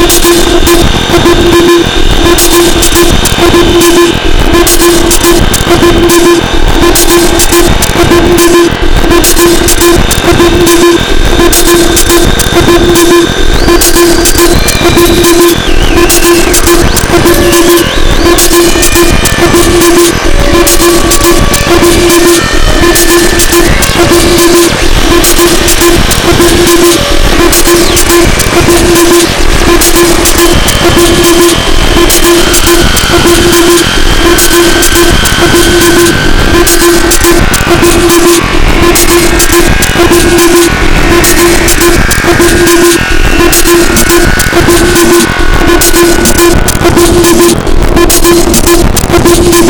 Let's go. Thank you. Thank you.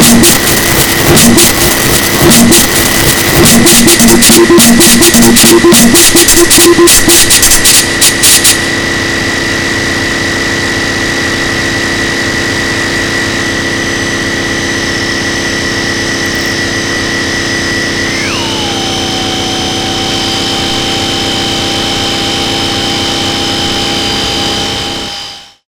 Thank you.